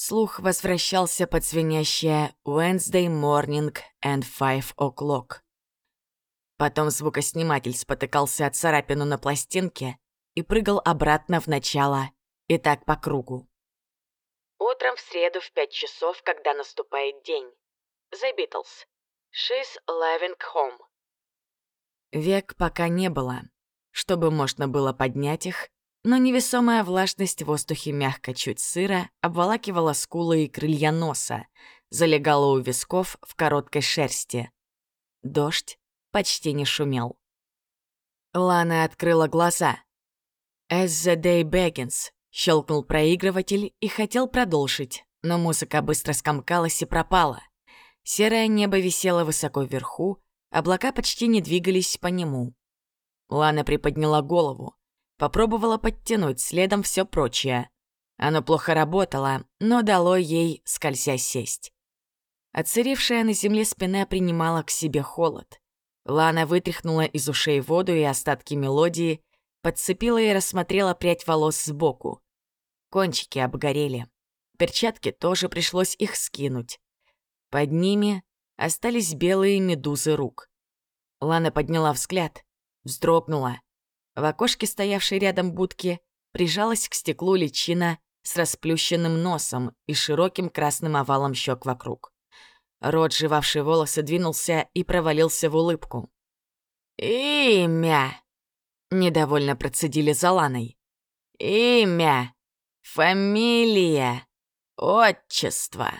Слух возвращался под звенящее «Wednesday morning and five o'clock». Потом звукосниматель спотыкался от царапину на пластинке и прыгал обратно в начало, и так по кругу. Утром в среду в пять часов, когда наступает день. The Beatles. She's leaving home. Век пока не было, чтобы можно было поднять их, но невесомая влажность в воздухе мягко чуть сыро обволакивала скулы и крылья носа, залегала у висков в короткой шерсти. Дождь почти не шумел. Лана открыла глаза. «As the day begins», — щелкнул проигрыватель и хотел продолжить, но музыка быстро скомкалась и пропала. Серое небо висело высоко вверху, облака почти не двигались по нему. Лана приподняла голову. Попробовала подтянуть следом все прочее. Оно плохо работало, но дало ей, скользя, сесть. Отсыревшая на земле спина принимала к себе холод. Лана вытряхнула из ушей воду и остатки мелодии, подцепила и рассмотрела прядь волос сбоку. Кончики обгорели. Перчатки тоже пришлось их скинуть. Под ними остались белые медузы рук. Лана подняла взгляд, вздрогнула. В окошке, стоявшей рядом будки, прижалась к стеклу личина с расплющенным носом и широким красным овалом щек вокруг. Рот, жевавший волосы, двинулся и провалился в улыбку. «Имя!» — недовольно процедили за Ланой. «Имя! Фамилия! Отчество!»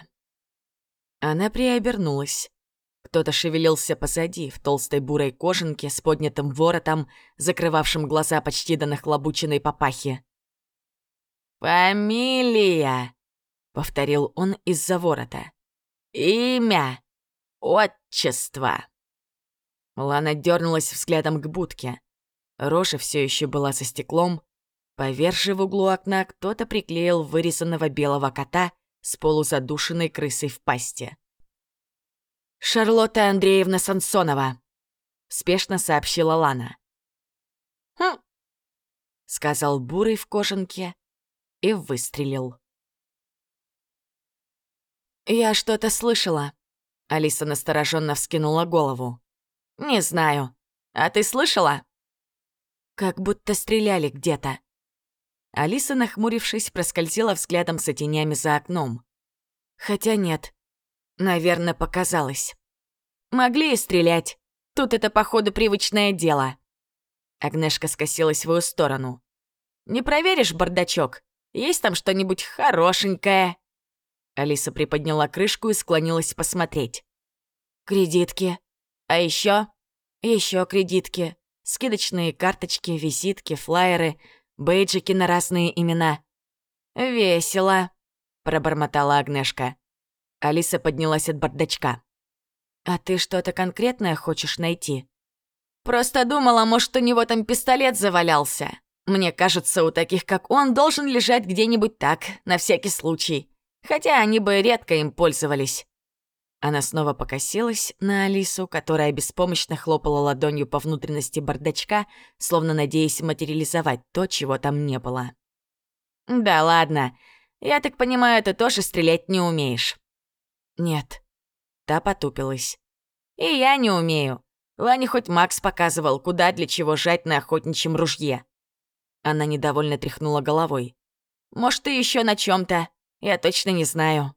Она приобернулась. Кто-то шевелился позади, в толстой бурой кожанке с поднятым воротом, закрывавшим глаза почти до нахлобученной папахи. «Фамилия!» — повторил он из-за ворота. «Имя! Отчество!» Лана дернулась взглядом к будке. Рожа все еще была за стеклом. Поверх же в углу окна кто-то приклеил вырезанного белого кота с полузадушенной крысой в пасти. «Шарлотта Андреевна Сансонова», — спешно сообщила Лана. «Хм», — сказал Бурый в кожанке и выстрелил. «Я что-то слышала», — Алиса настороженно вскинула голову. «Не знаю. А ты слышала?» «Как будто стреляли где-то». Алиса, нахмурившись, проскользила взглядом с тенями за окном. «Хотя нет, Наверное, показалось. Могли и стрелять. Тут это, походу, привычное дело. Агнешка скосилась в ее сторону. «Не проверишь бардачок? Есть там что-нибудь хорошенькое?» Алиса приподняла крышку и склонилась посмотреть. «Кредитки. А еще? Еще кредитки. Скидочные карточки, визитки, флаеры, бейджики на разные имена. Весело», — пробормотала Агнешка. Алиса поднялась от бардачка. «А ты что-то конкретное хочешь найти?» «Просто думала, может, у него там пистолет завалялся. Мне кажется, у таких, как он, должен лежать где-нибудь так, на всякий случай. Хотя они бы редко им пользовались». Она снова покосилась на Алису, которая беспомощно хлопала ладонью по внутренности бардачка, словно надеясь материализовать то, чего там не было. «Да ладно. Я так понимаю, ты тоже стрелять не умеешь». «Нет». Та потупилась. «И я не умею. Лане хоть Макс показывал, куда для чего жать на охотничьем ружье». Она недовольно тряхнула головой. «Может, ты еще на чем то Я точно не знаю».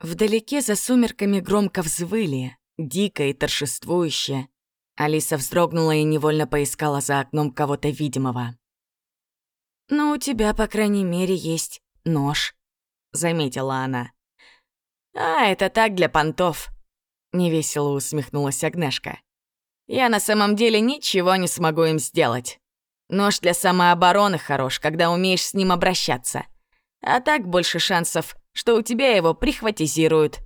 Вдалеке за сумерками громко взвыли, дико и торжествующе. Алиса вздрогнула и невольно поискала за окном кого-то видимого. «Ну, у тебя, по крайней мере, есть нож», — заметила она. «А, это так для понтов», — невесело усмехнулась Агнешка. «Я на самом деле ничего не смогу им сделать. Нож для самообороны хорош, когда умеешь с ним обращаться. А так больше шансов, что у тебя его прихватизируют.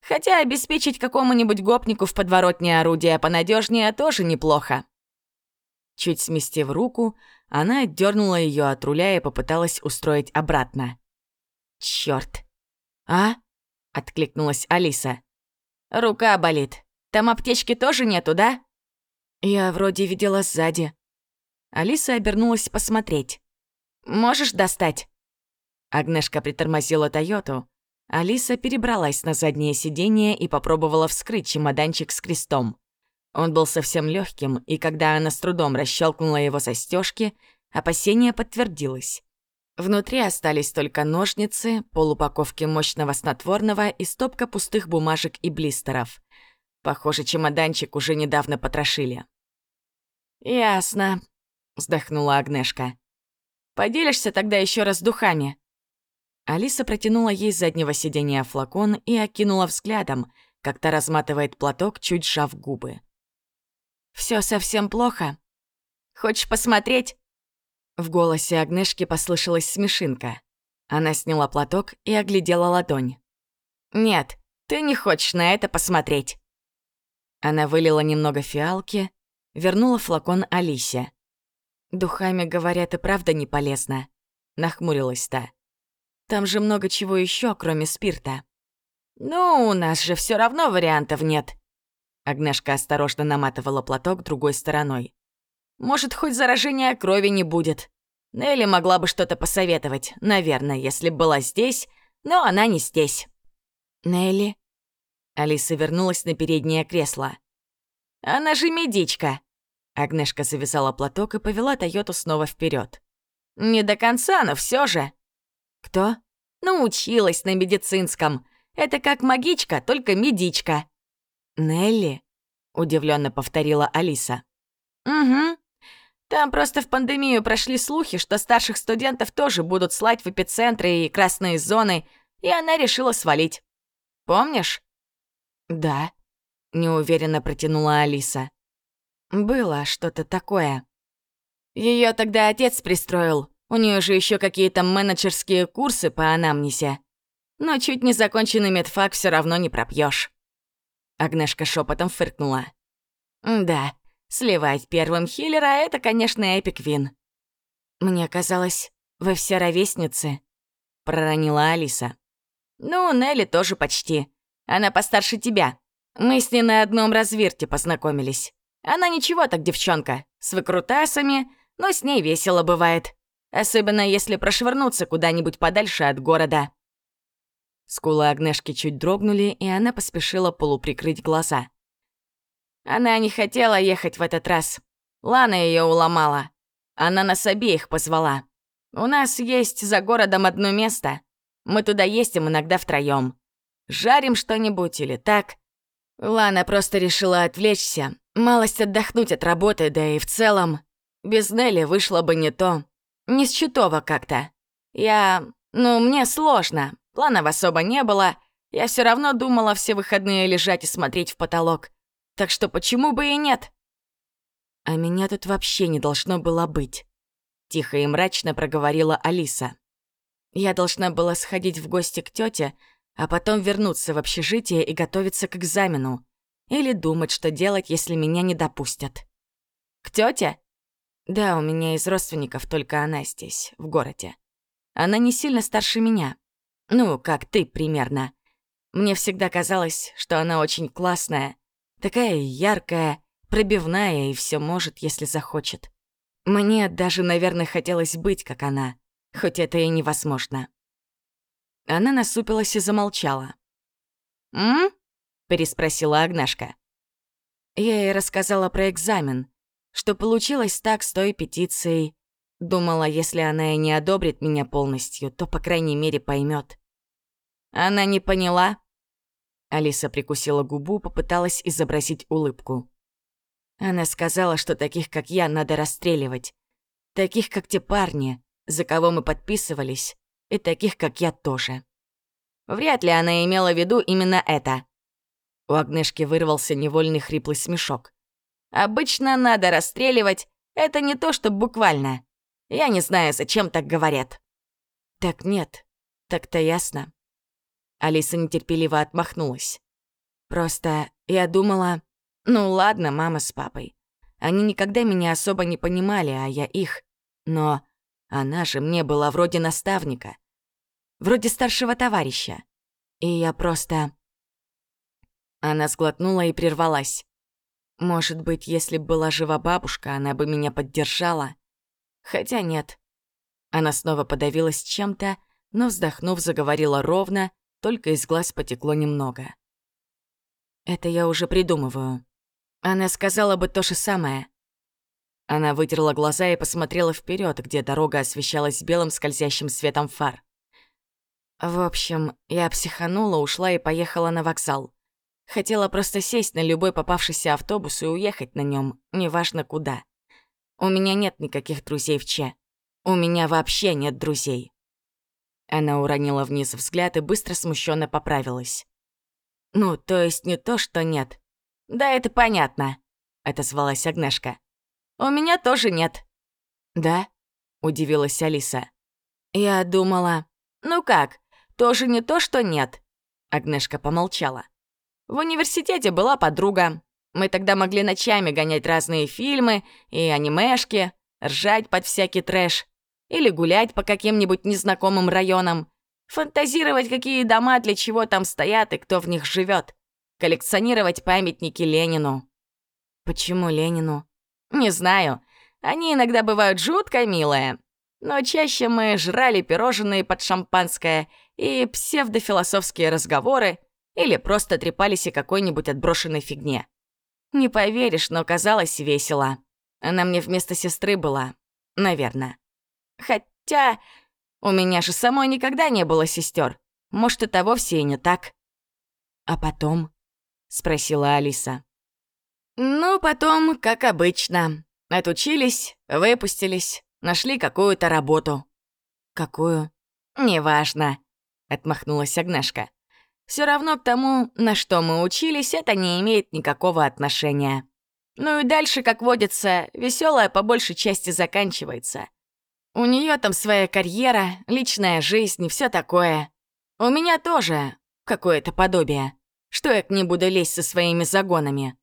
Хотя обеспечить какому-нибудь гопнику в подворотне орудия понадежнее тоже неплохо». Чуть сместив руку, она отдернула ее от руля и попыталась устроить обратно. Черт! А? — откликнулась Алиса. «Рука болит. Там аптечки тоже нету, да?» «Я вроде видела сзади». Алиса обернулась посмотреть. «Можешь достать?» Агнешка притормозила Тойоту. Алиса перебралась на заднее сиденье и попробовала вскрыть чемоданчик с крестом. Он был совсем легким, и когда она с трудом расщелкнула его застежки, опасение подтвердилось. Внутри остались только ножницы, полупаковки мощного снотворного и стопка пустых бумажек и блистеров. Похоже, чемоданчик уже недавно потрошили. «Ясно», — вздохнула Агнешка. «Поделишься тогда еще раз духами?» Алиса протянула ей с заднего сиденья флакон и окинула взглядом, как то разматывает платок, чуть сжав губы. Все совсем плохо. Хочешь посмотреть?» В голосе Агнешки послышалась смешинка. Она сняла платок и оглядела ладонь. «Нет, ты не хочешь на это посмотреть». Она вылила немного фиалки, вернула флакон Алисе. «Духами, говорят, и правда не полезно», — нахмурилась та. «Там же много чего еще, кроме спирта». «Ну, у нас же все равно вариантов нет», Агнешка осторожно наматывала платок другой стороной. «Может, хоть заражения крови не будет. Нелли могла бы что-то посоветовать, наверное, если была здесь, но она не здесь». «Нелли?» Алиса вернулась на переднее кресло. «Она же медичка!» Агнешка завязала платок и повела Тойоту снова вперед. «Не до конца, но все же». «Кто?» «Ну, училась на медицинском. Это как магичка, только медичка». «Нелли?» — удивленно повторила Алиса. «Угу. Там просто в пандемию прошли слухи, что старших студентов тоже будут слать в эпицентры и красные зоны, и она решила свалить. Помнишь?» «Да», — неуверенно протянула Алиса. «Было что-то такое». Ее тогда отец пристроил. У нее же еще какие-то менеджерские курсы по анамнезе. Но чуть не законченный медфак все равно не пропьешь. Агнешка шепотом фыркнула. «Да, сливать первым хиллера — это, конечно, эпик вин». «Мне казалось, вы все ровесницы», — проронила Алиса. «Ну, Нелли тоже почти. Она постарше тебя. Мы с ней на одном разверте познакомились. Она ничего так девчонка, с выкрутасами, но с ней весело бывает. Особенно если прошвырнуться куда-нибудь подальше от города. Скулы Агнешки чуть дрогнули, и она поспешила полуприкрыть глаза. Она не хотела ехать в этот раз. Лана ее уломала. Она нас обеих позвала. У нас есть за городом одно место. Мы туда ездим иногда втроем. Жарим что-нибудь или так. Лана просто решила отвлечься, малость отдохнуть от работы, да и в целом. Без Нелли вышло бы не то. Не с чутого как-то. Я... Ну, мне сложно. Планов особо не было. Я все равно думала все выходные лежать и смотреть в потолок. Так что почему бы и нет? А меня тут вообще не должно было быть. Тихо и мрачно проговорила Алиса. Я должна была сходить в гости к тете, а потом вернуться в общежитие и готовиться к экзамену. Или думать, что делать, если меня не допустят. К тете? Да, у меня из родственников только она здесь, в городе. Она не сильно старше меня, ну, как ты примерно. Мне всегда казалось, что она очень классная, такая яркая, пробивная и все может, если захочет. Мне даже, наверное, хотелось быть, как она, хоть это и невозможно. Она насупилась и замолчала. «М?» — переспросила Агнашка. Я ей рассказала про экзамен, что получилось так с той петицией. Думала, если она и не одобрит меня полностью, то, по крайней мере, поймет. Она не поняла. Алиса прикусила губу, попыталась изобразить улыбку. Она сказала, что таких, как я, надо расстреливать. Таких, как те парни, за кого мы подписывались, и таких, как я тоже. Вряд ли она имела в виду именно это. У Агнешки вырвался невольный хриплый смешок. Обычно надо расстреливать, это не то, что буквально. Я не знаю, зачем так говорят. Так нет, так-то ясно. Алиса нетерпеливо отмахнулась. «Просто я думала... Ну ладно, мама с папой. Они никогда меня особо не понимали, а я их. Но она же мне была вроде наставника. Вроде старшего товарища. И я просто...» Она сглотнула и прервалась. Может быть, если бы была жива бабушка, она бы меня поддержала. Хотя нет. Она снова подавилась чем-то, но, вздохнув, заговорила ровно, только из глаз потекло немного. «Это я уже придумываю. Она сказала бы то же самое». Она вытерла глаза и посмотрела вперед, где дорога освещалась белым скользящим светом фар. В общем, я психанула, ушла и поехала на вокзал. Хотела просто сесть на любой попавшийся автобус и уехать на нем, неважно куда. У меня нет никаких друзей в Че. У меня вообще нет друзей. Она уронила вниз взгляд и быстро смущенно поправилась. «Ну, то есть не то, что нет». «Да, это понятно», — отозвалась Агнешка. «У меня тоже нет». «Да?» — удивилась Алиса. «Я думала...» «Ну как, тоже не то, что нет?» Агнешка помолчала. В университете была подруга. Мы тогда могли ночами гонять разные фильмы и анимешки, ржать под всякий трэш или гулять по каким-нибудь незнакомым районам, фантазировать, какие дома для чего там стоят и кто в них живет, коллекционировать памятники Ленину. Почему Ленину? Не знаю. Они иногда бывают жутко милые. Но чаще мы жрали пирожные под шампанское и псевдофилософские разговоры, или просто трепались о какой-нибудь отброшенной фигне. Не поверишь, но казалось весело. Она мне вместо сестры была, наверное. Хотя у меня же самой никогда не было сестер. Может, это вовсе и не так. А потом? спросила Алиса. Ну, потом, как обычно. Отучились, выпустились, нашли какую-то работу. Какую? Неважно, отмахнулась Агнешка. Все равно к тому, на что мы учились, это не имеет никакого отношения. Ну и дальше, как водится, веселая по большей части заканчивается. У нее там своя карьера, личная жизнь и все такое. У меня тоже какое-то подобие. Что я к ней буду лезть со своими загонами?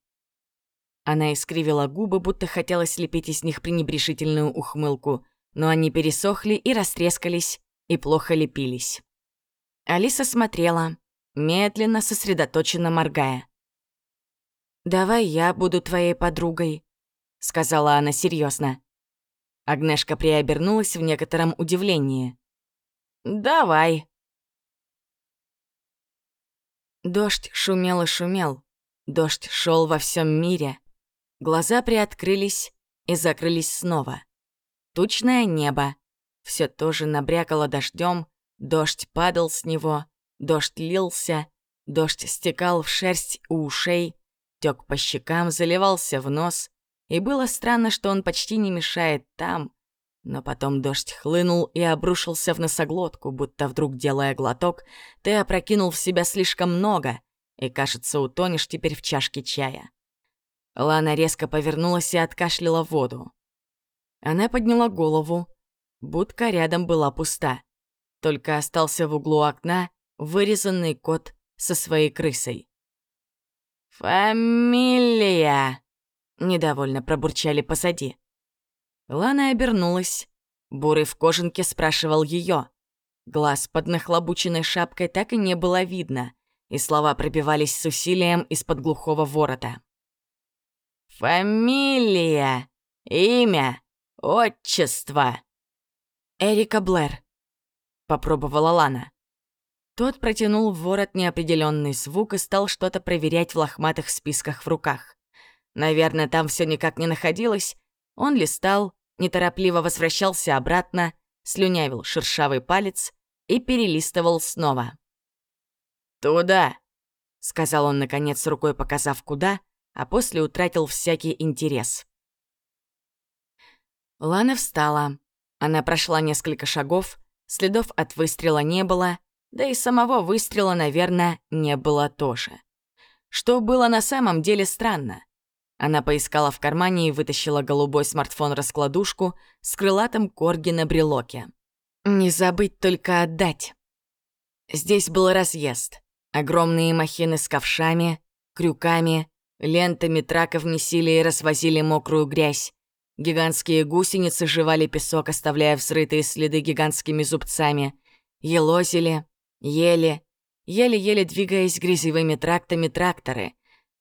Она искривила губы, будто хотела слепить из них пренебрежительную ухмылку, но они пересохли и растрескались, и плохо лепились. Алиса смотрела, медленно, сосредоточенно моргая. «Давай я буду твоей подругой», — сказала она серьезно. Агнешка приобернулась в некотором удивлении. «Давай». Дождь шумел и шумел. Дождь шел во всем мире. Глаза приоткрылись и закрылись снова. Тучное небо. Все тоже набрякало дождем, дождь падал с него, Дождь лился, дождь стекал в шерсть у ушей, тек по щекам, заливался в нос, и было странно, что он почти не мешает там, но потом дождь хлынул и обрушился в носоглотку, будто вдруг, делая глоток, ты опрокинул в себя слишком много, и, кажется, утонешь теперь в чашке чая. Лана резко повернулась и откашляла воду. Она подняла голову. Будка рядом была пуста. Только остался в углу окна вырезанный кот со своей крысой. «Фамилия!» — недовольно пробурчали позади. Лана обернулась. Бурый в кожанке спрашивал ее. Глаз под нахлобученной шапкой так и не было видно, и слова пробивались с усилием из-под глухого ворота. «Фамилия! Имя! Отчество!» «Эрика Блэр», — попробовала Лана. Тот протянул в ворот неопределенный звук и стал что-то проверять в лохматых списках в руках. Наверное, там все никак не находилось. Он листал, неторопливо возвращался обратно, слюнявил шершавый палец и перелистывал снова. «Туда!» — сказал он, наконец, рукой показав куда, а после утратил всякий интерес. Лана встала. Она прошла несколько шагов, следов от выстрела не было, да и самого выстрела, наверное, не было тоже. Что было на самом деле странно. Она поискала в кармане и вытащила голубой смартфон-раскладушку с крылатым корги на брелоке. Не забыть только отдать. Здесь был разъезд. Огромные махины с ковшами, крюками, лентами траков месили и развозили мокрую грязь. Гигантские гусеницы жевали песок, оставляя взрытые следы гигантскими зубцами. Елозили, Еле, еле-еле двигаясь грязевыми трактами тракторы,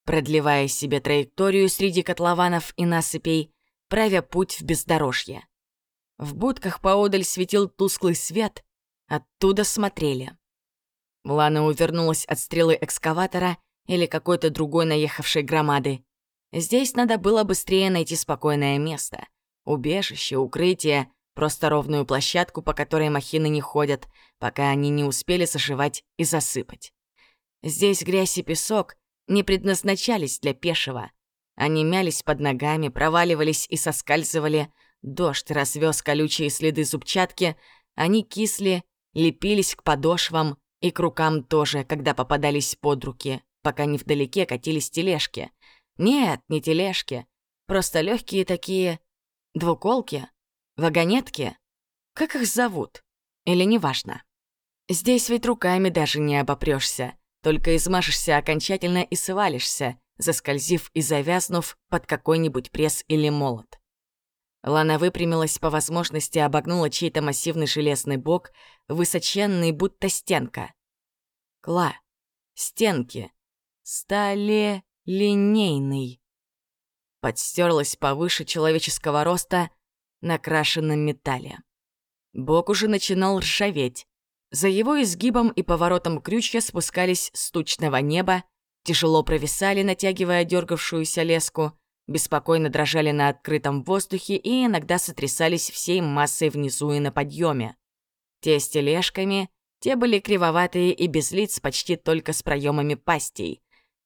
продлевая себе траекторию среди котлованов и насыпей, правя путь в бездорожье. В будках поодаль светил тусклый свет, Оттуда смотрели. Лана увернулась от стрелы экскаватора или какой-то другой наехавшей громады. Здесь надо было быстрее найти спокойное место. Убежище, укрытие, просто ровную площадку, по которой махины не ходят, пока они не успели зашивать и засыпать. Здесь грязь и песок не предназначались для пешего. Они мялись под ногами, проваливались и соскальзывали. Дождь развез колючие следы зубчатки, они кисли, лепились к подошвам и к рукам тоже, когда попадались под руки, пока не вдалеке катились тележки. Нет, не тележки, просто легкие такие двуколки, вагонетки. Как их зовут? Или неважно. Здесь ведь руками даже не обопрёшься, только измажешься окончательно и свалишься, заскользив и завязнув под какой-нибудь пресс или молот. Лана выпрямилась по возможности, обогнула чей-то массивный железный бок, высоченный, будто стенка. Кла. Стенки. Стали линейный. Подстерлась повыше человеческого роста на крашенном металле. Бок уже начинал ржаветь. За его изгибом и поворотом крючья спускались с тучного неба, тяжело провисали, натягивая дергавшуюся леску, беспокойно дрожали на открытом воздухе и иногда сотрясались всей массой внизу и на подъеме. Те с тележками, те были кривоватые и без лиц почти только с проемами пастей.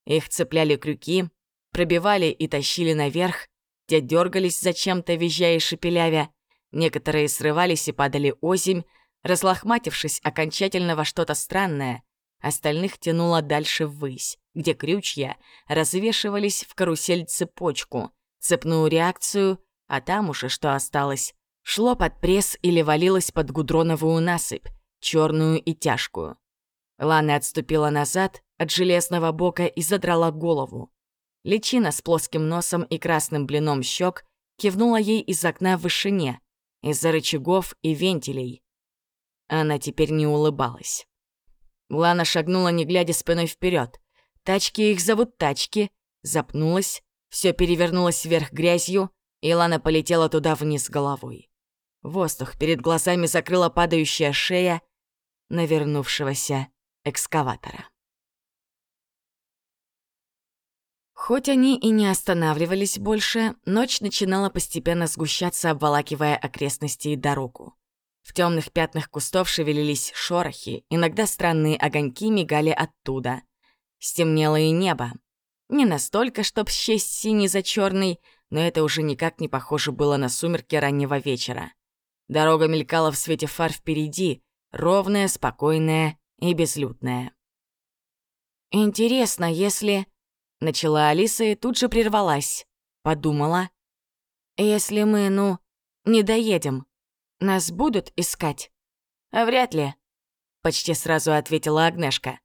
Их цепляли крюки, пробивали и тащили наверх, те дергались зачем-то, визжая и шепелявя. Некоторые срывались и падали озимь, разлохматившись окончательно во что-то странное. Остальных тянуло дальше ввысь где крючья развешивались в карусель цепочку, цепную реакцию, а там уже что осталось, шло под пресс или валилось под гудроновую насыпь, черную и тяжкую. Лана отступила назад от железного бока и задрала голову. Личина с плоским носом и красным блином щек кивнула ей из окна в вышине, из-за рычагов и вентилей. Она теперь не улыбалась. Лана шагнула, не глядя спиной вперед. Тачки их зовут тачки. Запнулась, все перевернулось вверх грязью, и Лана полетела туда вниз головой. Воздух перед глазами закрыла падающая шея навернувшегося экскаватора. Хоть они и не останавливались больше, ночь начинала постепенно сгущаться, обволакивая окрестности и дорогу. В темных пятнах кустов шевелились шорохи, иногда странные огоньки мигали оттуда. Стемнело и небо. Не настолько, чтоб счесть синий за черный, но это уже никак не похоже было на сумерки раннего вечера. Дорога мелькала в свете фар впереди, ровная, спокойная и безлюдная. «Интересно, если...» — начала Алиса и тут же прервалась. Подумала. «Если мы, ну, не доедем, нас будут искать?» «Вряд ли», — почти сразу ответила Агнешка.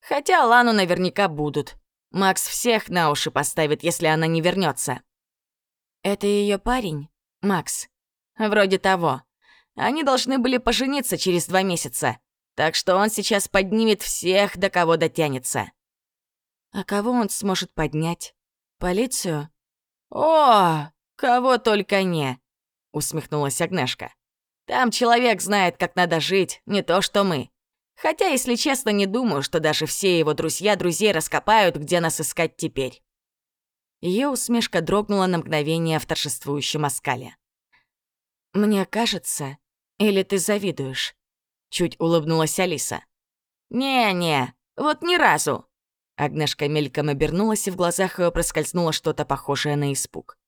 Хотя Лану наверняка будут. Макс всех на уши поставит, если она не вернется. Это ее парень, Макс. Вроде того. Они должны были пожениться через два месяца. Так что он сейчас поднимет всех, до кого дотянется. А кого он сможет поднять? Полицию? О, кого только не, усмехнулась Агнешка. Там человек знает, как надо жить, не то что мы. Хотя, если честно, не думаю, что даже все его друзья друзей раскопают, где нас искать теперь. Ее усмешка дрогнула на мгновение в торжествующем оскале. «Мне кажется, или ты завидуешь?» Чуть улыбнулась Алиса. «Не-не, вот ни разу!» Агнешка мельком обернулась, и в глазах ее проскользнуло что-то похожее на испуг.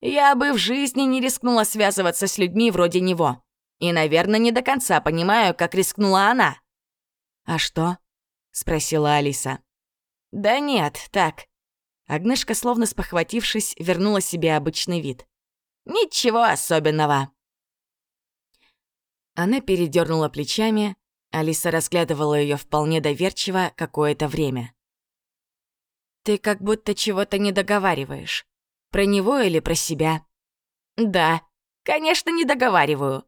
«Я бы в жизни не рискнула связываться с людьми вроде него. И, наверное, не до конца понимаю, как рискнула она». «А что?» — спросила Алиса. «Да нет, так». Агнешка, словно спохватившись, вернула себе обычный вид. «Ничего особенного». Она передернула плечами, Алиса разглядывала ее вполне доверчиво какое-то время. «Ты как будто чего-то не договариваешь. Про него или про себя?» «Да, конечно, не договариваю.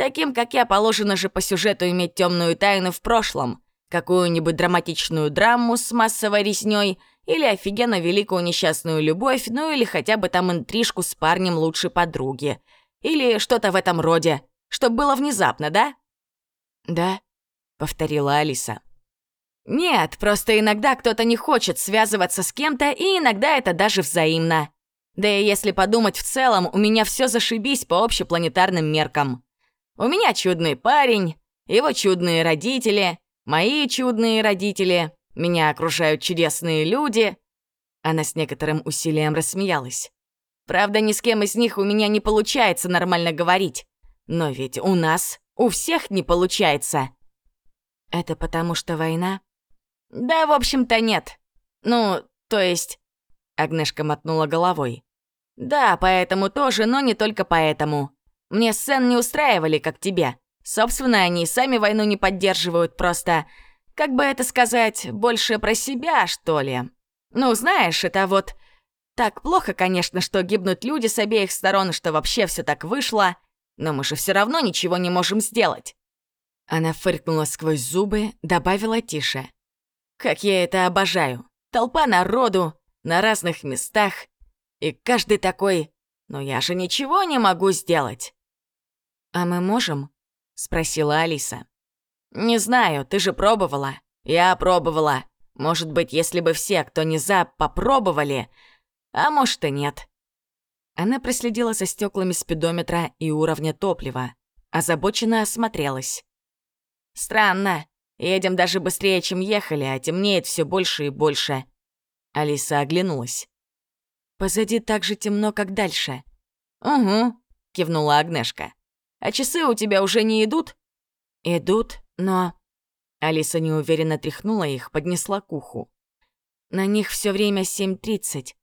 Таким, как я, положено же по сюжету иметь темную тайну в прошлом, какую-нибудь драматичную драму с массовой резнёй или офигенно великую несчастную любовь, ну или хотя бы там интрижку с парнем лучшей подруги. Или что-то в этом роде, чтобы было внезапно, да? «Да?» — повторила Алиса. «Нет, просто иногда кто-то не хочет связываться с кем-то, и иногда это даже взаимно. Да и если подумать в целом, у меня все зашибись по общепланетарным меркам. У меня чудный парень, его чудные родители, мои чудные родители, меня окружают чудесные люди». Она с некоторым усилием рассмеялась. «Правда, ни с кем из них у меня не получается нормально говорить. Но ведь у нас, у всех не получается». «Это потому что война?» «Да, в общем-то, нет. Ну, то есть...» Агнешка мотнула головой. «Да, поэтому тоже, но не только поэтому. Мне сцен не устраивали, как тебя. Собственно, они сами войну не поддерживают, просто... Как бы это сказать, больше про себя, что ли? Ну, знаешь, это вот... Так плохо, конечно, что гибнут люди с обеих сторон, что вообще все так вышло, но мы же все равно ничего не можем сделать». Она фыркнула сквозь зубы, добавила тише. Как я это обожаю. Толпа народу, на разных местах. И каждый такой, но я же ничего не могу сделать. «А мы можем?» — спросила Алиса. «Не знаю, ты же пробовала. Я пробовала. Может быть, если бы все, кто не за, попробовали, а может и нет». Она проследила за стеклами спидометра и уровня топлива, озабоченно осмотрелась. «Странно. Едем даже быстрее, чем ехали, а темнеет все больше и больше. Алиса оглянулась. Позади так же темно, как дальше. Угу, кивнула Агнешка. А часы у тебя уже не идут? Идут, но... Алиса неуверенно тряхнула их, поднесла к уху. На них все время 7.30.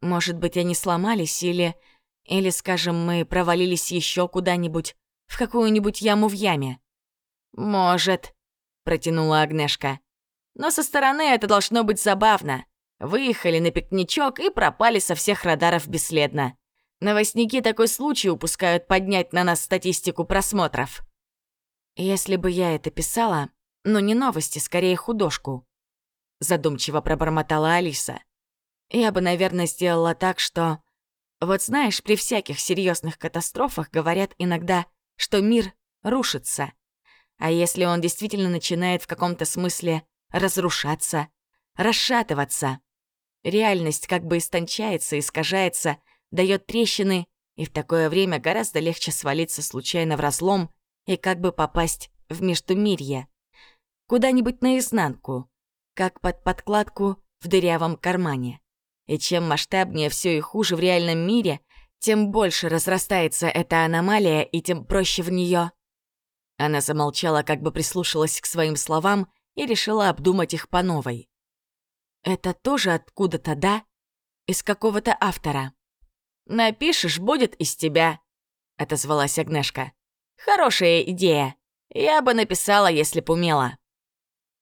Может быть, они сломались или... Или, скажем, мы провалились еще куда-нибудь, в какую-нибудь яму в яме. Может, протянула Агнешка. Но со стороны это должно быть забавно. Выехали на пикничок и пропали со всех радаров бесследно. Новостники такой случай упускают поднять на нас статистику просмотров. Если бы я это писала, но не новости, скорее художку, задумчиво пробормотала Алиса. Я бы, наверное, сделала так, что... Вот знаешь, при всяких серьезных катастрофах говорят иногда, что мир рушится. А если он действительно начинает в каком-то смысле разрушаться, расшатываться? Реальность как бы истончается, искажается, дает трещины, и в такое время гораздо легче свалиться случайно в разлом и как бы попасть в междумирье. Куда-нибудь наизнанку, как под подкладку в дырявом кармане. И чем масштабнее все и хуже в реальном мире, тем больше разрастается эта аномалия, и тем проще в нее она замолчала, как бы прислушалась к своим словам и решила обдумать их по новой. «Это тоже откуда-то, да? Из какого-то автора?» «Напишешь, будет из тебя», — отозвалась Агнешка. «Хорошая идея. Я бы написала, если б умела».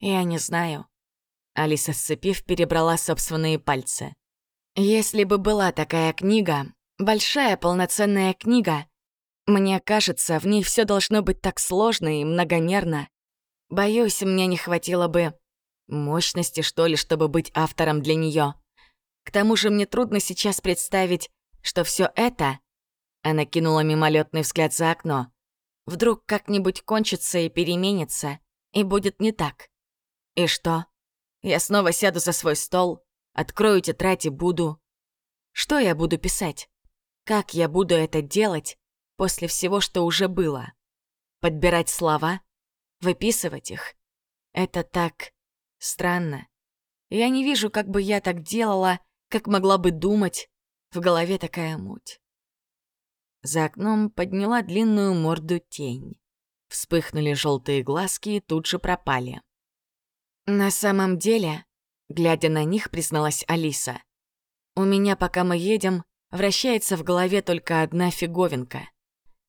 «Я не знаю». Алиса, сцепив, перебрала собственные пальцы. «Если бы была такая книга, большая полноценная книга, мне кажется, в ней все должно быть так сложно и многомерно. Боюсь, мне не хватило бы мощности, что ли, чтобы быть автором для нее. К тому же мне трудно сейчас представить, что все это... Она кинула мимолетный взгляд за окно. Вдруг как-нибудь кончится и переменится, и будет не так. И что? Я снова сяду за свой стол, открою тетрадь и буду... Что я буду писать? Как я буду это делать? после всего, что уже было. Подбирать слова, выписывать их — это так странно. Я не вижу, как бы я так делала, как могла бы думать. В голове такая муть. За окном подняла длинную морду тень. Вспыхнули желтые глазки и тут же пропали. На самом деле, глядя на них, призналась Алиса. У меня, пока мы едем, вращается в голове только одна фиговинка.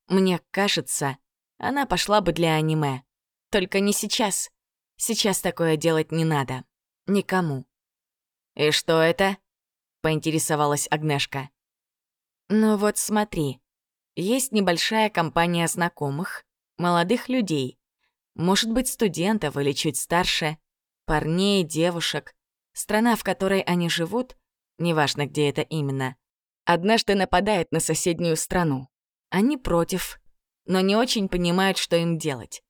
Мне кажется, она пошла бы для аниме. Только не сейчас. Сейчас такое делать не надо. Никому. «И что это?» — поинтересовалась Агнешка. «Ну вот смотри. Есть небольшая компания знакомых, молодых людей. Может быть, студентов или чуть старше, парней, девушек. Страна, в которой они живут, неважно, где это именно, однажды нападает на соседнюю страну. Они против, но не очень понимают, что им делать.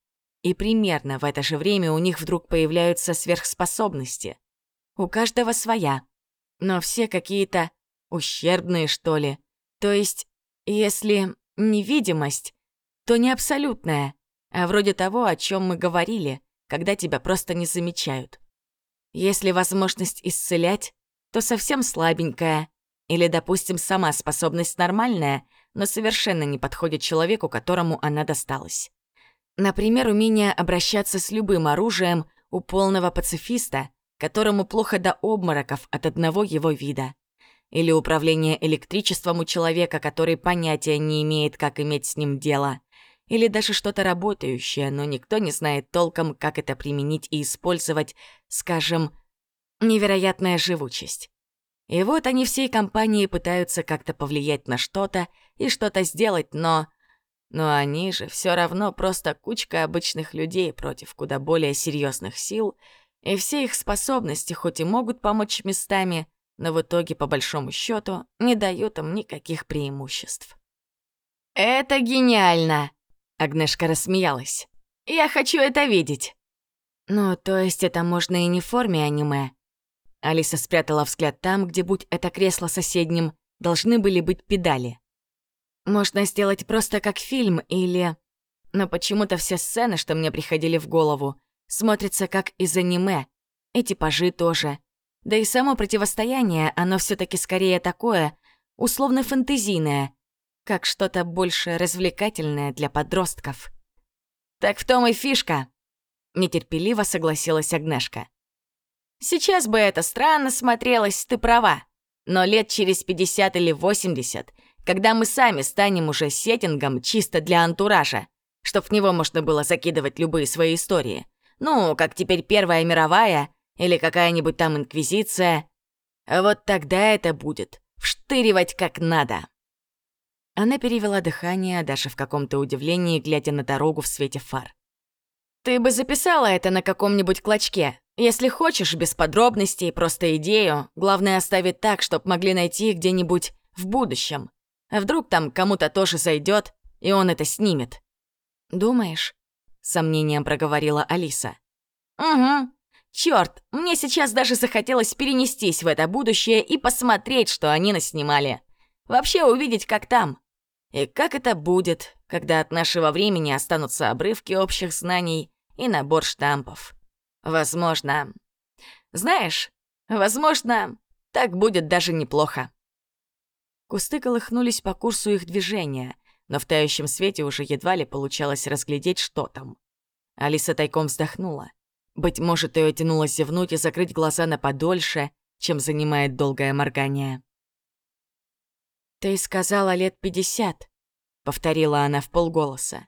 И примерно в это же время у них вдруг появляются сверхспособности. У каждого своя. Но все какие-то ущербные, что ли. То есть, если невидимость, то не абсолютная, а вроде того, о чем мы говорили, когда тебя просто не замечают. Если возможность исцелять, то совсем слабенькая. Или, допустим, сама способность нормальная, но совершенно не подходит человеку, которому она досталась. Например, умение обращаться с любым оружием у полного пацифиста, которому плохо до обмороков от одного его вида. Или управление электричеством у человека, который понятия не имеет, как иметь с ним дело. Или даже что-то работающее, но никто не знает толком, как это применить и использовать, скажем, невероятная живучесть. И вот они всей компанией пытаются как-то повлиять на что-то и что-то сделать, но... Но они же все равно просто кучка обычных людей против куда более серьезных сил, и все их способности хоть и могут помочь местами, но в итоге, по большому счету, не дают им никаких преимуществ. «Это гениально!» — Агнешка рассмеялась. «Я хочу это видеть!» «Ну, то есть это можно и не в форме аниме?» Алиса спрятала взгляд там, где, будь это кресло соседним, должны были быть педали. Можно сделать просто как фильм или... Но почему-то все сцены, что мне приходили в голову, смотрятся как из аниме. И типажи тоже. Да и само противостояние, оно все таки скорее такое, условно-фэнтезийное, как что-то больше развлекательное для подростков. «Так в том и фишка», — нетерпеливо согласилась Агнешка. «Сейчас бы это странно смотрелось, ты права. Но лет через 50 или 80 когда мы сами станем уже сеттингом чисто для антуража, чтоб в него можно было закидывать любые свои истории. Ну, как теперь Первая мировая или какая-нибудь там инквизиция. Вот тогда это будет вштыривать как надо. Она перевела дыхание, даже в каком-то удивлении, глядя на дорогу в свете фар. «Ты бы записала это на каком-нибудь клочке. Если хочешь, без подробностей, просто идею. Главное оставить так, чтоб могли найти где-нибудь в будущем. А вдруг там кому-то тоже зайдет, и он это снимет? Думаешь? С сомнением проговорила Алиса. Угу. Черт, мне сейчас даже захотелось перенестись в это будущее и посмотреть, что они наснимали. Вообще увидеть, как там. И как это будет, когда от нашего времени останутся обрывки общих знаний и набор штампов. Возможно... Знаешь, возможно, так будет даже неплохо. Кусты колыхнулись по курсу их движения, но в тающем свете уже едва ли получалось разглядеть, что там. Алиса тайком вздохнула. Быть может, ее тянуло зевнуть и закрыть глаза на подольше, чем занимает долгое моргание. «Ты сказала лет пятьдесят», — повторила она в полголоса.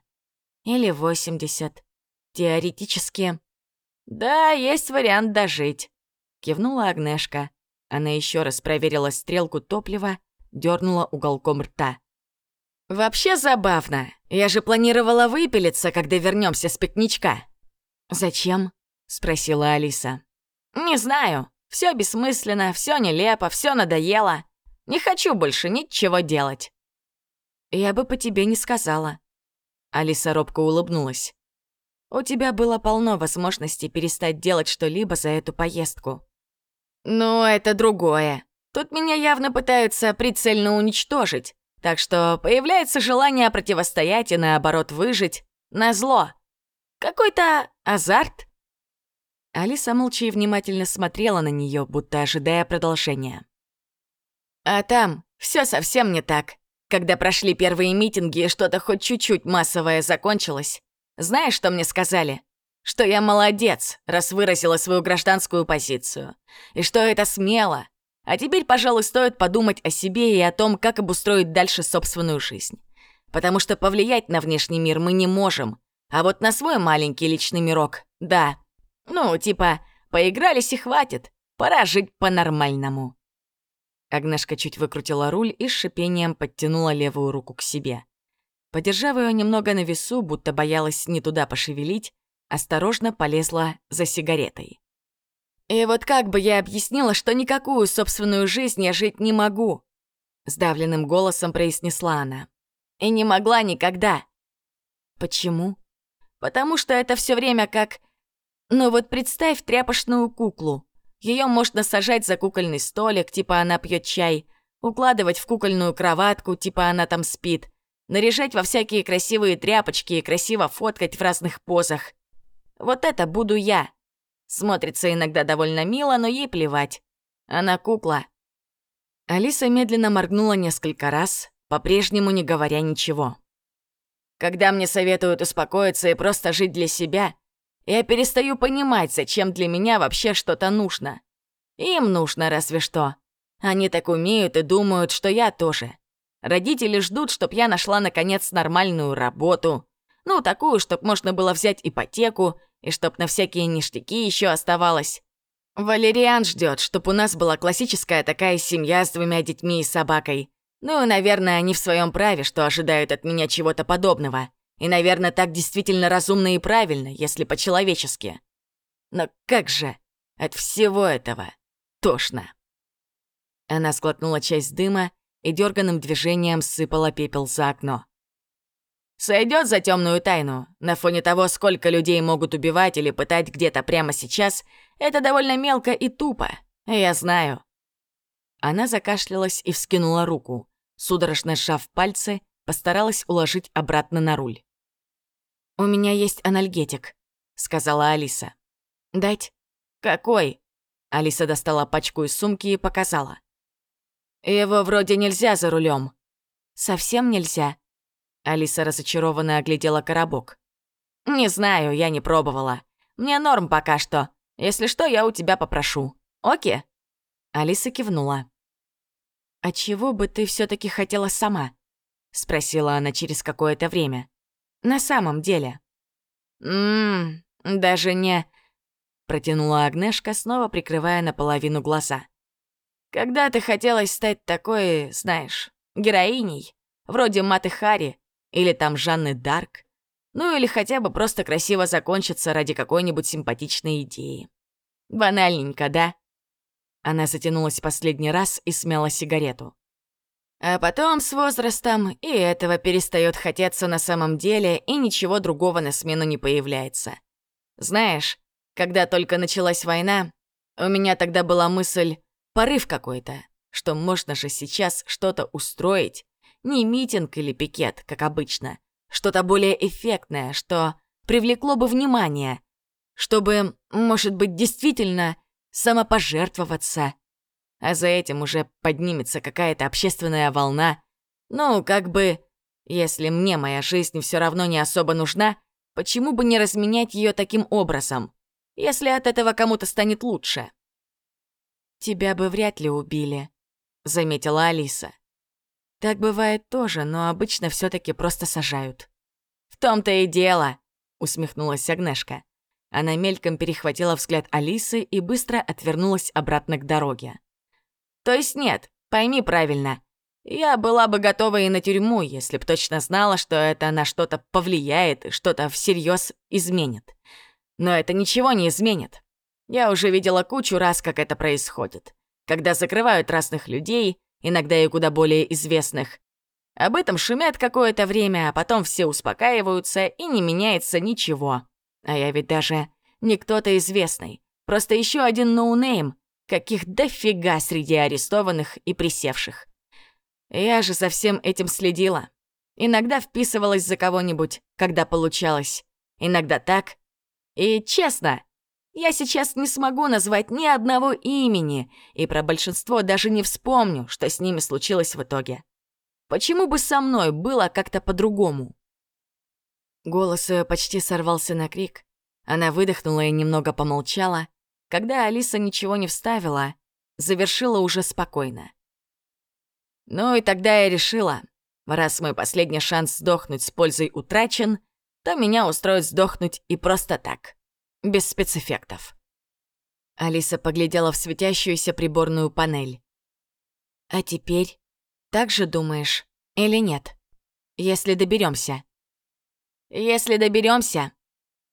«Или восемьдесят. Теоретически...» «Да, есть вариант дожить», — кивнула Агнешка. Она еще раз проверила стрелку топлива дернула уголком рта. «Вообще забавно. Я же планировала выпилиться, когда вернемся с пикничка». «Зачем?» — спросила Алиса. «Не знаю. Все бессмысленно, все нелепо, все надоело. Не хочу больше ничего делать». «Я бы по тебе не сказала». Алиса робко улыбнулась. «У тебя было полно возможностей перестать делать что-либо за эту поездку». «Ну, это другое. Тут меня явно пытаются прицельно уничтожить, так что появляется желание противостоять и наоборот выжить на зло. Какой-то азарт. Алиса молча и внимательно смотрела на нее, будто ожидая продолжения. А там все совсем не так. Когда прошли первые митинги и что-то хоть чуть-чуть массовое закончилось, знаешь, что мне сказали? Что я молодец, раз выразила свою гражданскую позицию. И что это смело, а теперь, пожалуй, стоит подумать о себе и о том, как обустроить дальше собственную жизнь. Потому что повлиять на внешний мир мы не можем. А вот на свой маленький личный мирок — да. Ну, типа, поигрались и хватит. Пора жить по-нормальному. Агнешка чуть выкрутила руль и с шипением подтянула левую руку к себе. Подержав ее немного на весу, будто боялась не туда пошевелить, осторожно полезла за сигаретой. И вот как бы я объяснила, что никакую собственную жизнь я жить не могу? Сдавленным голосом произнесла она. И не могла никогда. Почему? Потому что это все время как... Ну вот представь тряпочную куклу. Ее можно сажать за кукольный столик, типа она пьет чай, укладывать в кукольную кроватку, типа она там спит, наряжать во всякие красивые тряпочки и красиво фоткать в разных позах. Вот это буду я. Смотрится иногда довольно мило, но ей плевать. Она кукла. Алиса медленно моргнула несколько раз, по-прежнему не говоря ничего. Когда мне советуют успокоиться и просто жить для себя, я перестаю понимать, зачем для меня вообще что-то нужно. Им нужно разве что. Они так умеют и думают, что я тоже. Родители ждут, чтоб я нашла, наконец, нормальную работу. Ну, такую, чтоб можно было взять ипотеку, и чтоб на всякие ништяки еще оставалось. Валериан ждет, чтоб у нас была классическая такая семья с двумя детьми и собакой. Ну наверное, они в своем праве, что ожидают от меня чего-то подобного. И, наверное, так действительно разумно и правильно, если по-человечески. Но как же от всего этого тошно. Она сглотнула часть дыма и дерганным движением сыпала пепел за окно. Сойдет за темную тайну. На фоне того, сколько людей могут убивать или пытать где-то прямо сейчас, это довольно мелко и тупо. Я знаю. Она закашлялась и вскинула руку. Судорожно сжав пальцы, постаралась уложить обратно на руль. «У меня есть анальгетик», — сказала Алиса. «Дать?» «Какой?» Алиса достала пачку из сумки и показала. «Его вроде нельзя за рулем. «Совсем нельзя?» Алиса разочарованно оглядела коробок. «Не знаю, я не пробовала. Мне норм пока что. Если что, я у тебя попрошу. Окей?» Алиса кивнула. «А чего бы ты все таки хотела сама?» — спросила она через какое-то время. «На самом деле». «Ммм, даже не...» — протянула Агнешка, снова прикрывая наполовину глаза. «Когда ты хотелось стать такой, знаешь, героиней, вроде Маты Хари или там Жанны Дарк, ну или хотя бы просто красиво закончиться ради какой-нибудь симпатичной идеи. Банальненько, да?» Она затянулась последний раз и смяла сигарету. А потом с возрастом и этого перестает хотеться на самом деле, и ничего другого на смену не появляется. Знаешь, когда только началась война, у меня тогда была мысль, порыв какой-то, что можно же сейчас что-то устроить, не митинг или пикет, как обычно, что-то более эффектное, что привлекло бы внимание, чтобы, может быть, действительно самопожертвоваться. А за этим уже поднимется какая-то общественная волна. Ну, как бы, если мне моя жизнь все равно не особо нужна, почему бы не разменять ее таким образом, если от этого кому-то станет лучше? «Тебя бы вряд ли убили», — заметила Алиса. «Так бывает тоже, но обычно все таки просто сажают». «В том-то и дело», — усмехнулась Агнешка. Она мельком перехватила взгляд Алисы и быстро отвернулась обратно к дороге. «То есть нет, пойми правильно. Я была бы готова и на тюрьму, если б точно знала, что это на что-то повлияет что-то всерьез изменит. Но это ничего не изменит. Я уже видела кучу раз, как это происходит. Когда закрывают разных людей, иногда и куда более известных. Об этом шумят какое-то время, а потом все успокаиваются, и не меняется ничего. А я ведь даже не кто-то известный. Просто еще один no-name, каких дофига среди арестованных и присевших. Я же за всем этим следила. Иногда вписывалась за кого-нибудь, когда получалось. Иногда так. И честно, я сейчас не смогу назвать ни одного имени, и про большинство даже не вспомню, что с ними случилось в итоге. Почему бы со мной было как-то по-другому? Голос ее почти сорвался на крик. Она выдохнула и немного помолчала. Когда Алиса ничего не вставила, завершила уже спокойно. Ну и тогда я решила, раз мой последний шанс сдохнуть с пользой утрачен, то меня устроит сдохнуть и просто так, без спецэффектов. Алиса поглядела в светящуюся приборную панель. «А теперь? Так же думаешь? Или нет? Если доберемся? «Если доберемся,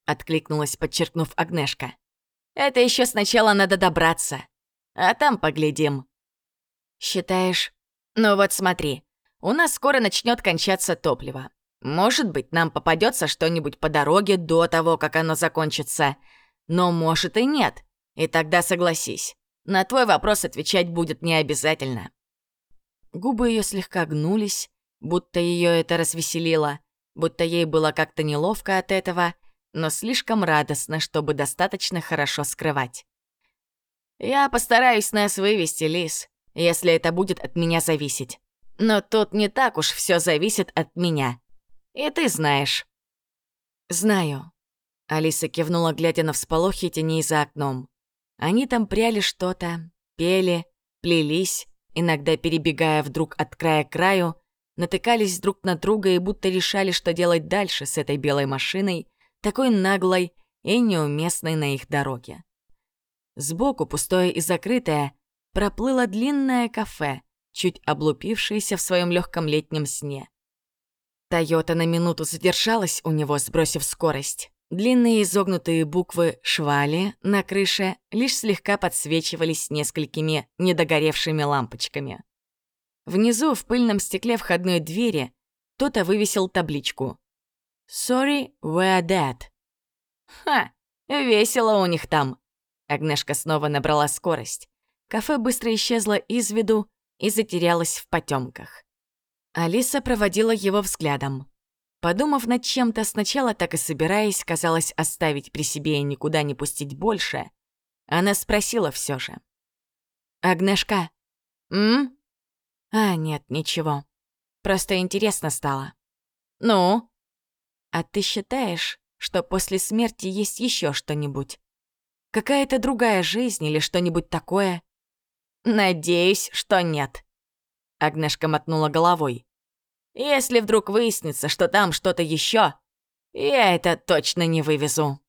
откликнулась, подчеркнув Агнешка. «Это еще сначала надо добраться, а там поглядим». «Считаешь?» «Ну вот смотри, у нас скоро начнет кончаться топливо. Может быть, нам попадется что-нибудь по дороге до того, как оно закончится. Но может и нет. И тогда согласись. На твой вопрос отвечать будет не обязательно. Губы ее слегка гнулись, будто ее это развеселило, будто ей было как-то неловко от этого, но слишком радостно, чтобы достаточно хорошо скрывать. «Я постараюсь нас вывести, Лис, если это будет от меня зависеть. Но тут не так уж все зависит от меня. И ты знаешь». «Знаю», — Алиса кивнула, глядя на всполохи теней за окном. Они там пряли что-то, пели, плелись, иногда перебегая вдруг от края к краю, натыкались друг на друга и будто решали, что делать дальше с этой белой машиной, такой наглой и неуместной на их дороге. Сбоку, пустое и закрытое, проплыло длинное кафе, чуть облупившееся в своем легком летнем сне. Тойота на минуту задержалась у него, сбросив скорость. Длинные изогнутые буквы «Швали» на крыше лишь слегка подсвечивались несколькими недогоревшими лампочками. Внизу, в пыльном стекле входной двери, кто-то вывесил табличку «Sorry, we're dead». Ха, весело у них там. Агнешка снова набрала скорость. Кафе быстро исчезло из виду и затерялось в потемках. Алиса проводила его взглядом. Подумав над чем-то сначала, так и собираясь, казалось, оставить при себе и никуда не пустить больше, она спросила все же. «Агнешка, м? А, нет, ничего. Просто интересно стало. Ну? А ты считаешь, что после смерти есть еще что-нибудь? Какая-то другая жизнь или что-нибудь такое? Надеюсь, что нет. Агнешка мотнула головой. «Если вдруг выяснится, что там что-то еще, я это точно не вывезу».